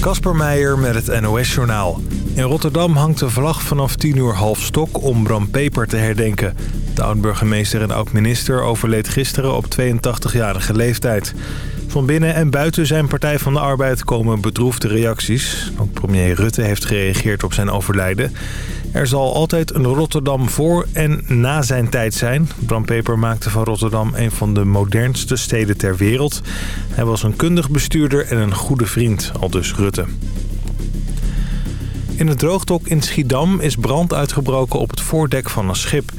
Kasper Meijer met het NOS-journaal. In Rotterdam hangt de vlag vanaf 10 uur half stok om Bram Peper te herdenken. De oud-burgemeester en oud-minister overleed gisteren op 82-jarige leeftijd. Van binnen en buiten zijn Partij van de Arbeid komen bedroefde reacties. Ook premier Rutte heeft gereageerd op zijn overlijden. Er zal altijd een Rotterdam voor en na zijn tijd zijn. Bram Peper maakte van Rotterdam een van de modernste steden ter wereld. Hij was een kundig bestuurder en een goede vriend, aldus Rutte. In het droogdok in Schiedam is brand uitgebroken op het voordek van een schip.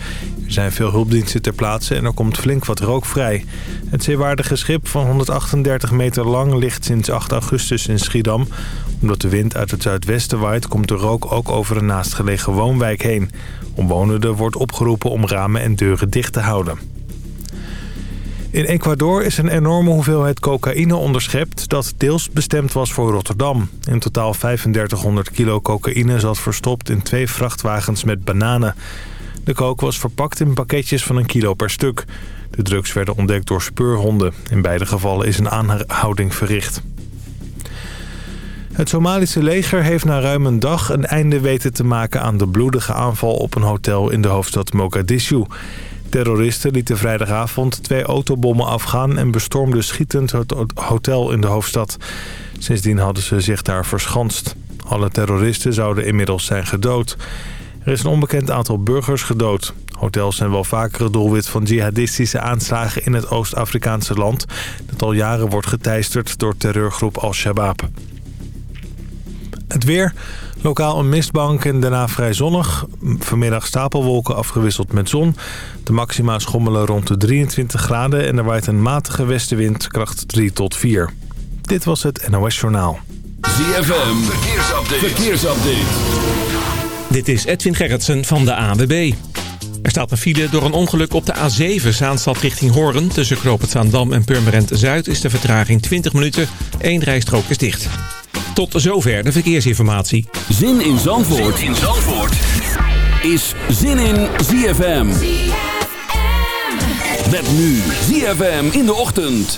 Er zijn veel hulpdiensten ter plaatse en er komt flink wat rook vrij. Het zeewaardige schip van 138 meter lang ligt sinds 8 augustus in Schiedam. Omdat de wind uit het zuidwesten waait komt de rook ook over een naastgelegen woonwijk heen. Omwonenden wordt opgeroepen om ramen en deuren dicht te houden. In Ecuador is een enorme hoeveelheid cocaïne onderschept... dat deels bestemd was voor Rotterdam. In totaal 3500 kilo cocaïne zat verstopt in twee vrachtwagens met bananen. De kook was verpakt in pakketjes van een kilo per stuk. De drugs werden ontdekt door speurhonden. In beide gevallen is een aanhouding verricht. Het Somalische leger heeft na ruim een dag een einde weten te maken aan de bloedige aanval op een hotel in de hoofdstad Mogadishu. Terroristen lieten vrijdagavond twee autobommen afgaan en bestormden schietend het hotel in de hoofdstad. Sindsdien hadden ze zich daar verschanst. Alle terroristen zouden inmiddels zijn gedood. Er is een onbekend aantal burgers gedood. Hotels zijn wel vaker het doelwit van jihadistische aanslagen in het Oost-Afrikaanse land... dat al jaren wordt geteisterd door terreurgroep Al-Shabaab. Het weer, lokaal een mistbank en daarna vrij zonnig. Vanmiddag stapelwolken afgewisseld met zon. De maxima schommelen rond de 23 graden en er waait een matige westenwind kracht 3 tot 4. Dit was het NOS Journaal. ZFM, verkeersupdate. verkeersupdate. Dit is Edwin Gerritsen van de AWB. Er staat een file door een ongeluk op de A7 Zaanstad richting Hoorn. Tussen Zaandam en Purmerend Zuid is de vertraging 20 minuten. Eén rijstrook is dicht. Tot zover de verkeersinformatie. Zin in Zandvoort, zin in Zandvoort. is Zin in ZFM. Met nu ZFM in de ochtend.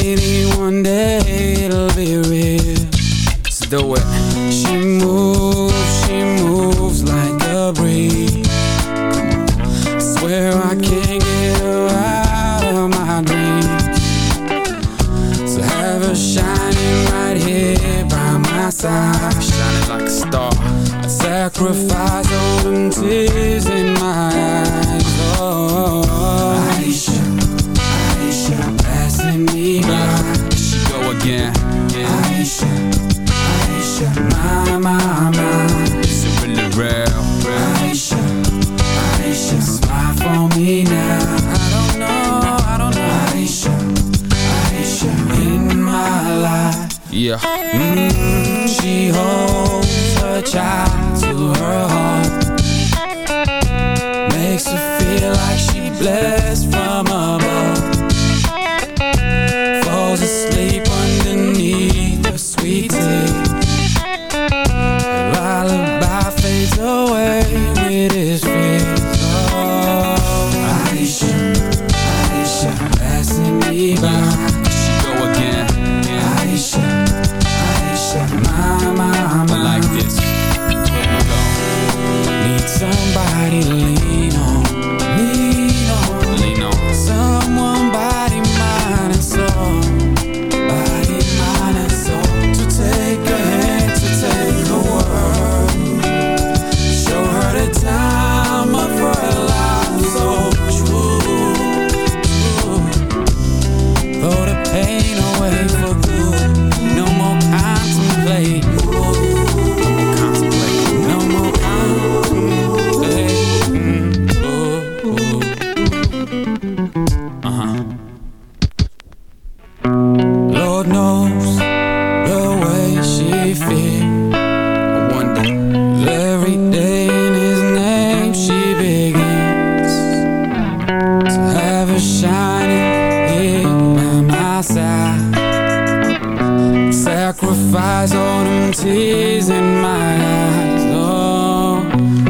Sacrifice all them tears in my eyes Oh,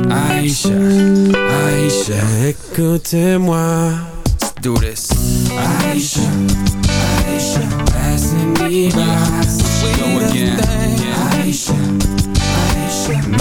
Aisha, Aisha, Écoutez-moi Let's do this. Aisha, Aisha, Passing me by. Go again. Yeah. Aïcha, Aïcha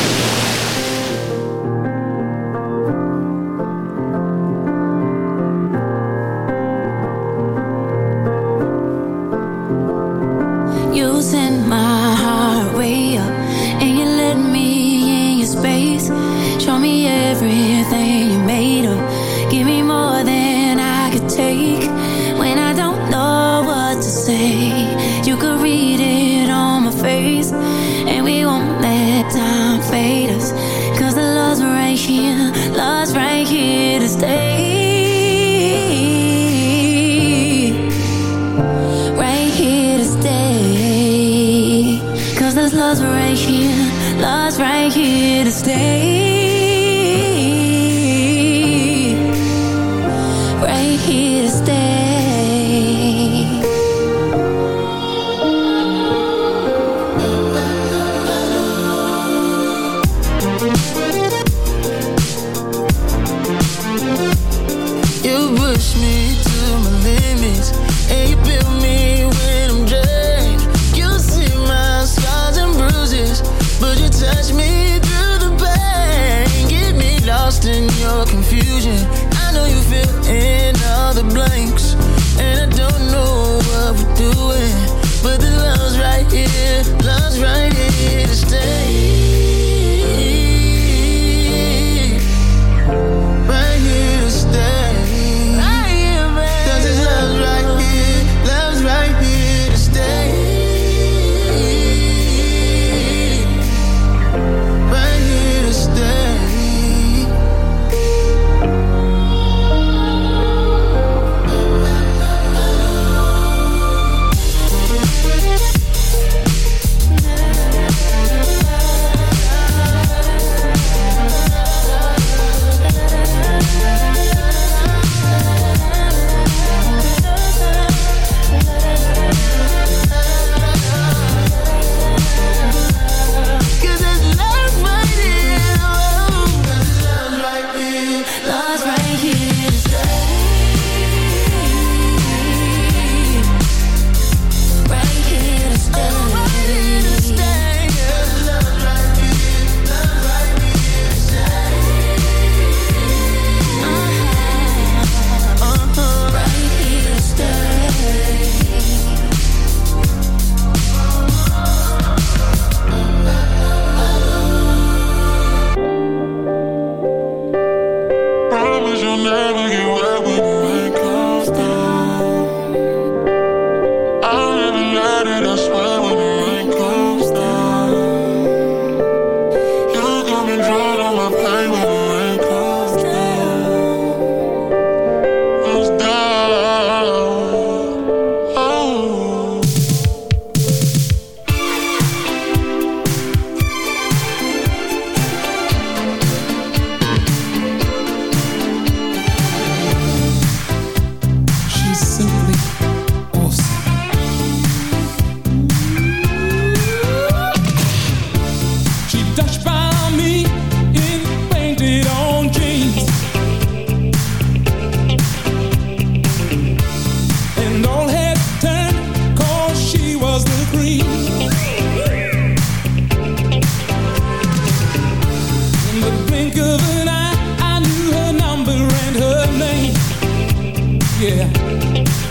Thank you.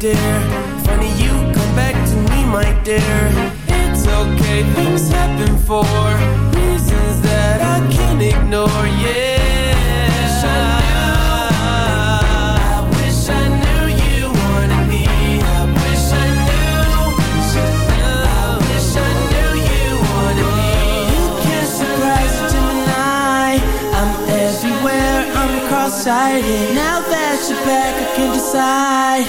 dear. Funny you come back to me, my dear. It's okay, things happen for reasons that I can't ignore. Yeah. I wish I knew you wanted me. I wish I knew. I wish I knew you wanted me. You can't surprise a Gemini. I'm everywhere, I'm cross-sighted. Now that you're back, I can decide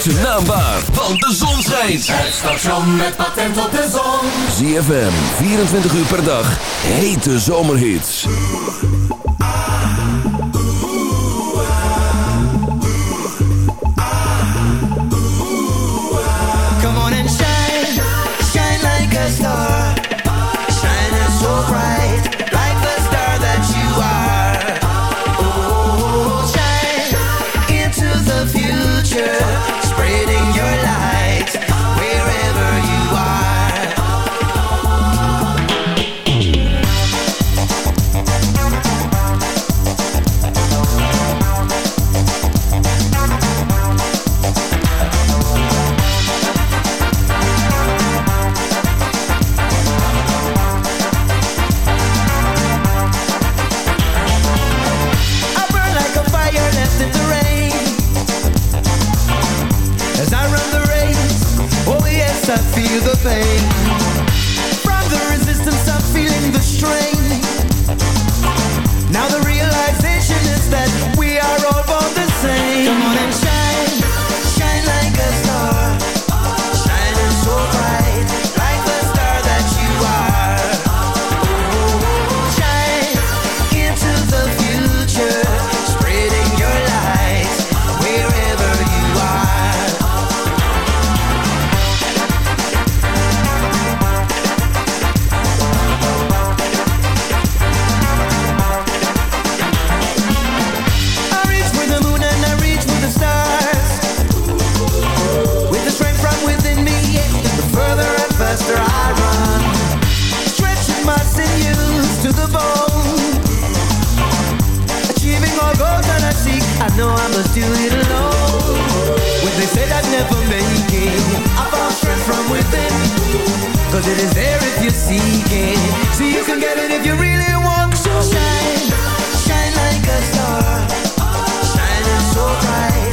Maak zijn naam waar, want de zon schijnt. Het station met patent op de zon. ZFM, 24 uur per dag. Hete zomerhits. Come on and shine, shine like a star. Shining so bright, I feel the pain. From the resistance, feeling the strain. Now the realization is that we are all born the same. Come on and shine Cause it is there if you seek it. So you can get it if you really want to. Shine, shine like a star. Shining so bright,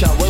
shot.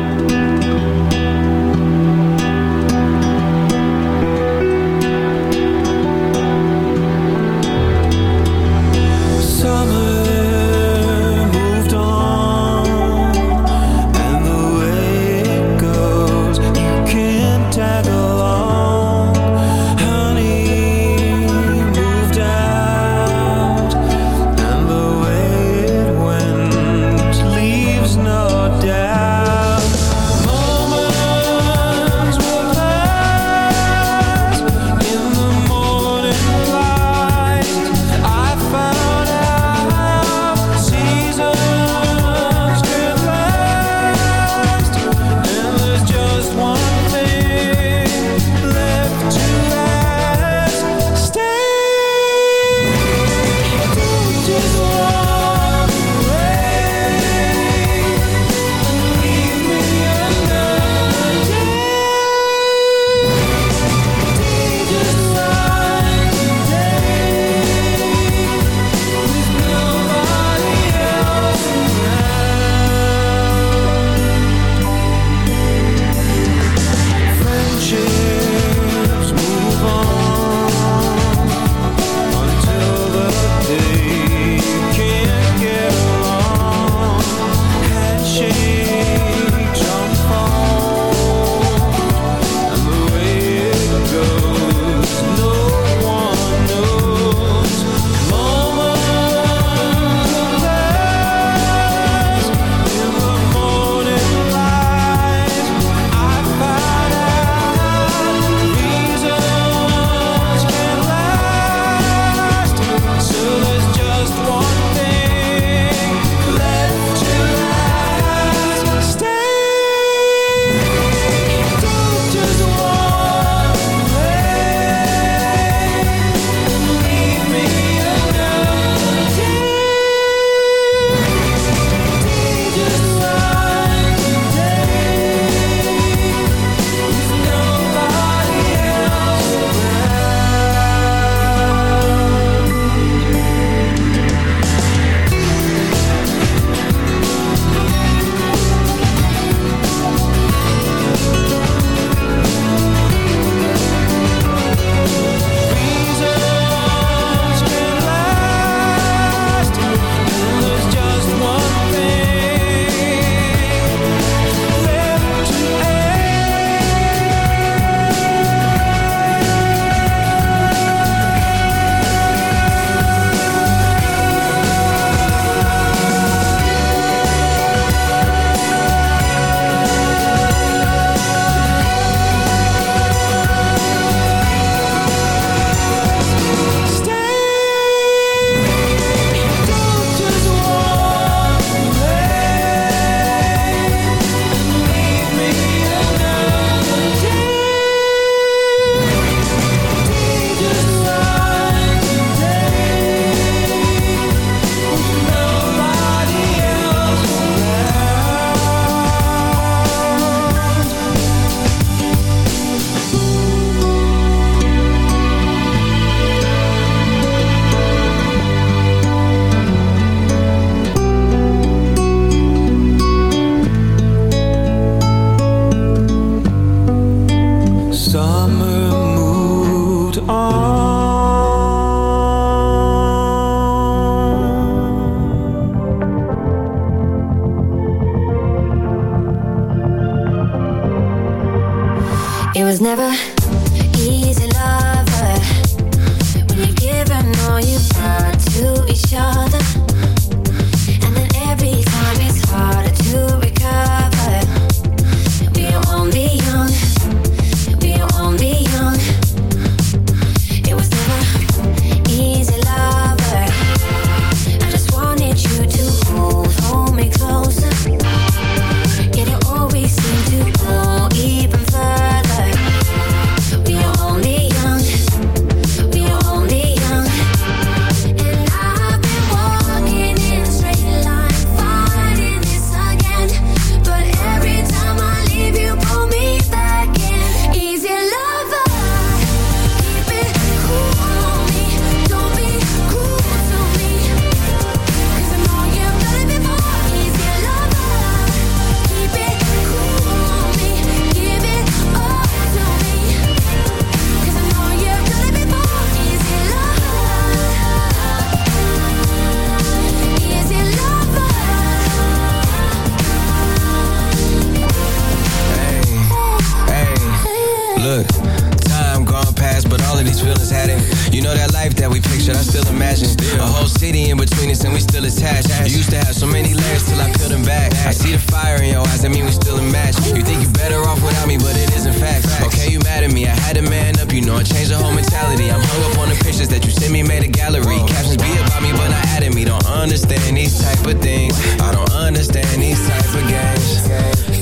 Time gone past, but all of these feelings had it. You know that life that we pictured, I still imagine. A whole city in between us, and we still attached. You used to have so many layers till I peeled them back. I see the fire in your eyes, I mean we still a match. You think you're better off without me, but it isn't fact. Okay, you mad at me, I had to man up, you know I changed the whole mentality. I'm hung up on the pictures that you sent me, made a gallery. Captions be about me, but not adding me. Don't understand these type of things. I don't understand these type of games.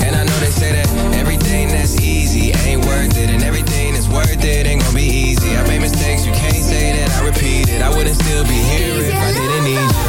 And I know they say that everything that's easy ain't worth it, and everything that's worth it ain't gonna be easy. I made mistakes, you can't say that I repeat it. I wouldn't still be here if I didn't need you.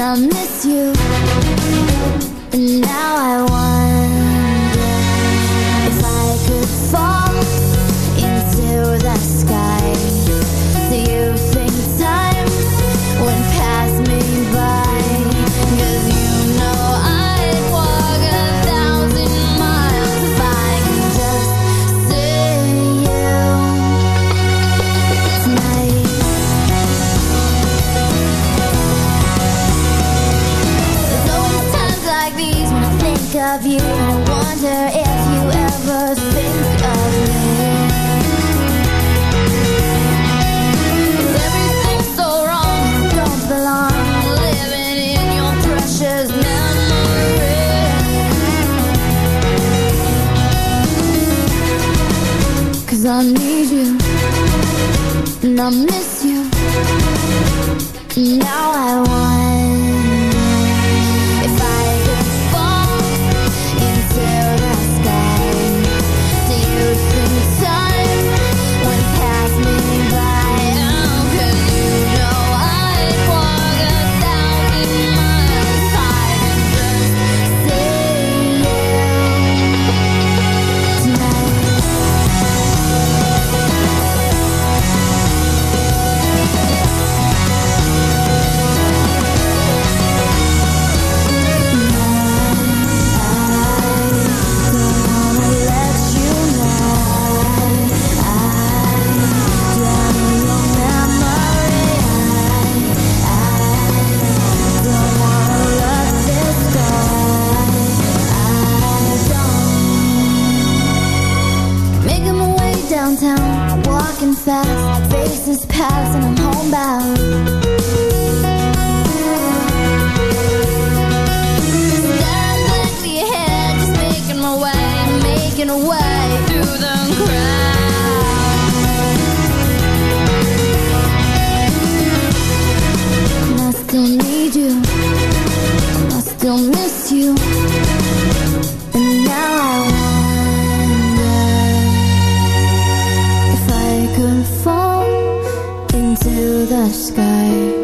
and I miss you. And now I want. and I miss you. Now downtown, walking fast, faces pass and I'm homebound. God led me ahead, just making my way, making a way through the crowd. And I still need you, I still miss you. the sky.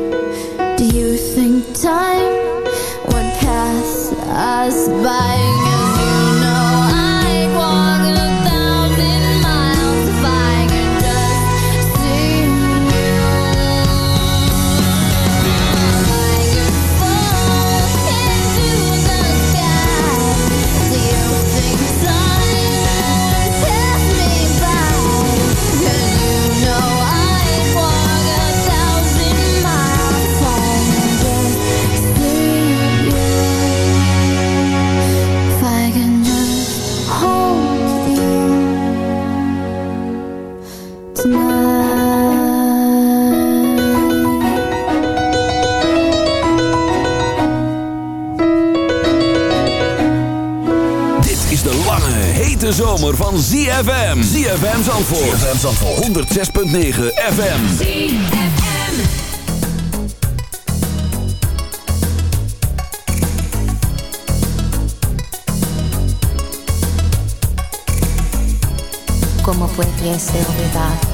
De zomer van ZFM. ZFM Zandvoort. ZFM Zandvoort. 106.9 FM. ZFM. Como puede ser verdad?